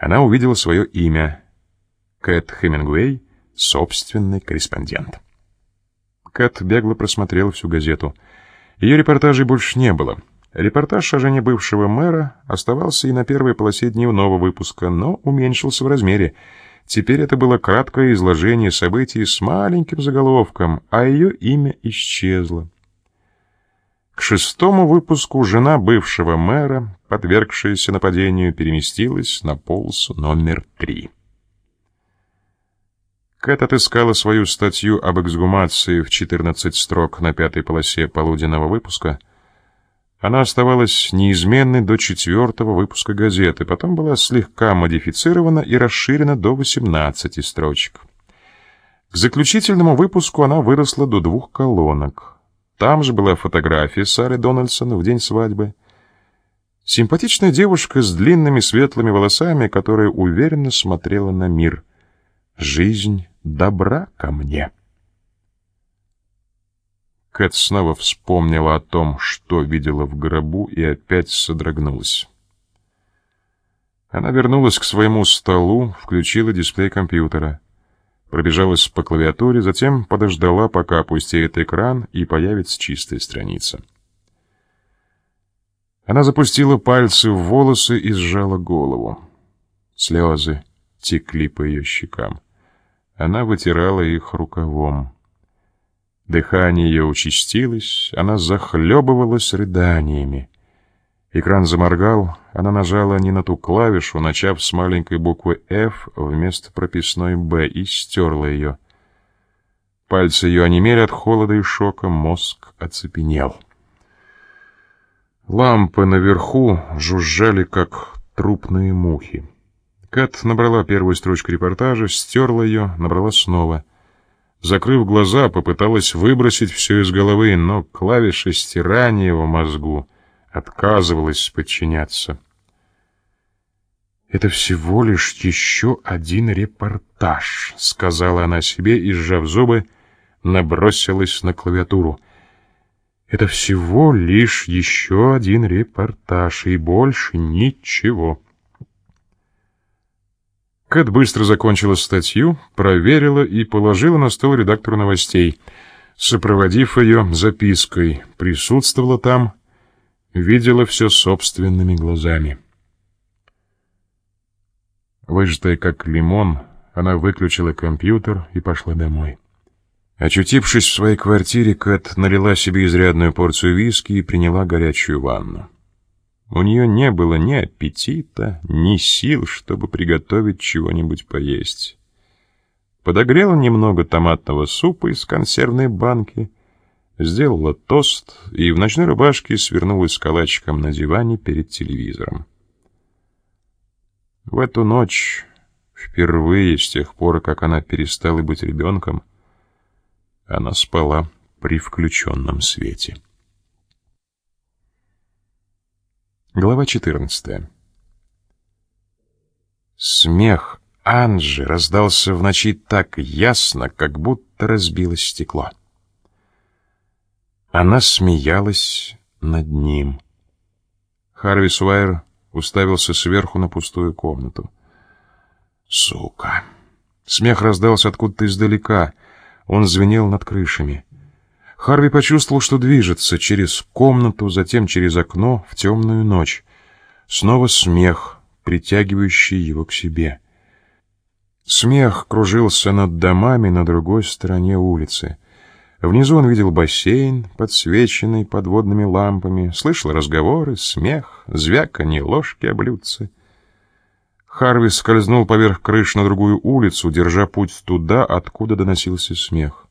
она увидела свое имя. Кэт Хемингуэй, собственный корреспондент. Кэт бегло просмотрела всю газету. Ее репортажей больше не было. Репортаж о жене бывшего мэра оставался и на первой полосе дневного выпуска, но уменьшился в размере. Теперь это было краткое изложение событий с маленьким заголовком, а ее имя исчезло. К шестому выпуску жена бывшего мэра, подвергшаяся нападению, переместилась на полос номер три. Кэт отыскала свою статью об эксгумации в 14 строк на пятой полосе полуденного выпуска. Она оставалась неизменной до четвертого выпуска газеты, потом была слегка модифицирована и расширена до 18 строчек. К заключительному выпуску она выросла до двух колонок. Там же была фотография Сары Дональдсон в день свадьбы. Симпатичная девушка с длинными светлыми волосами, которая уверенно смотрела на мир. Жизнь добра ко мне. Кэт снова вспомнила о том, что видела в гробу, и опять содрогнулась. Она вернулась к своему столу, включила дисплей компьютера пробежалась по клавиатуре, затем подождала, пока опустеет экран и появится чистая страница. Она запустила пальцы в волосы и сжала голову. Слезы текли по ее щекам. Она вытирала их рукавом. Дыхание ее участилось, она захлебывалась рыданиями. Экран заморгал, она нажала не на ту клавишу, начав с маленькой буквы F вместо прописной B и стерла ее. Пальцы ее онемели от холода и шока, мозг оцепенел. Лампы наверху жужжали, как трупные мухи. Кэт набрала первую строчку репортажа, стерла ее, набрала снова. Закрыв глаза, попыталась выбросить все из головы, но клавиша стирания в мозгу — отказывалась подчиняться. «Это всего лишь еще один репортаж», — сказала она себе и, сжав зубы, набросилась на клавиатуру. «Это всего лишь еще один репортаж, и больше ничего». Кэт быстро закончила статью, проверила и положила на стол редактору новостей, сопроводив ее запиской. Присутствовала там видела все собственными глазами. Выжатая как лимон, она выключила компьютер и пошла домой. Очутившись в своей квартире, Кэт налила себе изрядную порцию виски и приняла горячую ванну. У нее не было ни аппетита, ни сил, чтобы приготовить чего-нибудь поесть. Подогрела немного томатного супа из консервной банки — сделала тост и в ночной рубашке свернулась калачиком на диване перед телевизором. В эту ночь, впервые с тех пор, как она перестала быть ребенком, она спала при включенном свете. Глава 14 Смех Анжи раздался в ночи так ясно, как будто разбилось стекло. Она смеялась над ним. Харви Суайер уставился сверху на пустую комнату. «Сука!» Смех раздался откуда-то издалека. Он звенел над крышами. Харви почувствовал, что движется через комнату, затем через окно в темную ночь. Снова смех, притягивающий его к себе. Смех кружился над домами на другой стороне улицы. Внизу он видел бассейн, подсвеченный подводными лампами, слышал разговоры, смех, звяканье ложки о блюдце. Харви скользнул поверх крыш на другую улицу, держа путь туда, откуда доносился смех.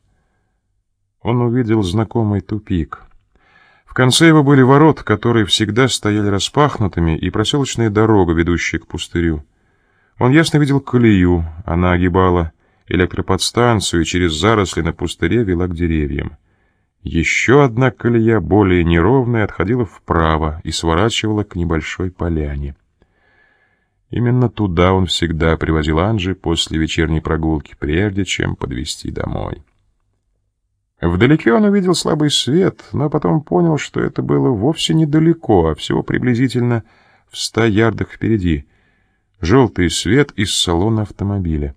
Он увидел знакомый тупик. В конце его были ворот, которые всегда стояли распахнутыми, и проселочная дорога, ведущая к пустырю. Он ясно видел колею, она огибала электроподстанцию и через заросли на пустыре вела к деревьям. Еще одна колея, более неровная, отходила вправо и сворачивала к небольшой поляне. Именно туда он всегда привозил Анжи после вечерней прогулки, прежде чем подвезти домой. Вдалеке он увидел слабый свет, но потом понял, что это было вовсе недалеко, а всего приблизительно в ста ярдах впереди — желтый свет из салона автомобиля.